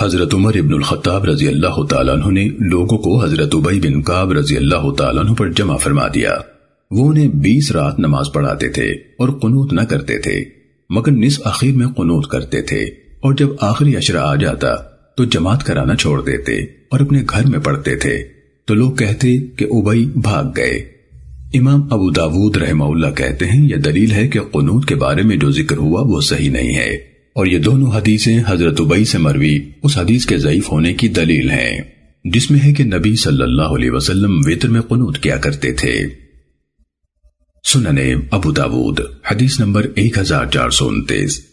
حضرت عمر ابن الخطاب رضی اللہ تعالیٰ عنہ نے لوگوں کو حضرت عبی بن قاب رضی اللہ تعالیٰ عنہ پر جمع فرما دیا۔ وہ انہیں بیس رات نماز پڑھاتے تھے اور قنوت نہ کرتے تھے، مگر نصف آخر میں قنوت کرتے تھے۔ اور جب آخری اشرا آ جاتا تو جماعت کرانا چھوڑ دیتے اور اپنے گھر میں پڑھتے تھے۔ تو لوگ کہتے کہ ابئی بھاگ گئے۔ امام ابو داود رحمہ اللہ کہتے ہیں، یہ دلیل ہے کہ قنوت کے بارے میں جو ذکر ہوا وہ صحیح نہیں ہے۔ اور یہ دونوں حدیثیں حضرت عبی سے مروی اس حدیث کے ضعیف ہونے کی دلیل ہیں، جس میں ہے کہ نبی صلی اللہ علیہ وسلم وطر میں قنوت کیا کرتے تھے۔ سننے ابو داود، حدیث نمبر 1429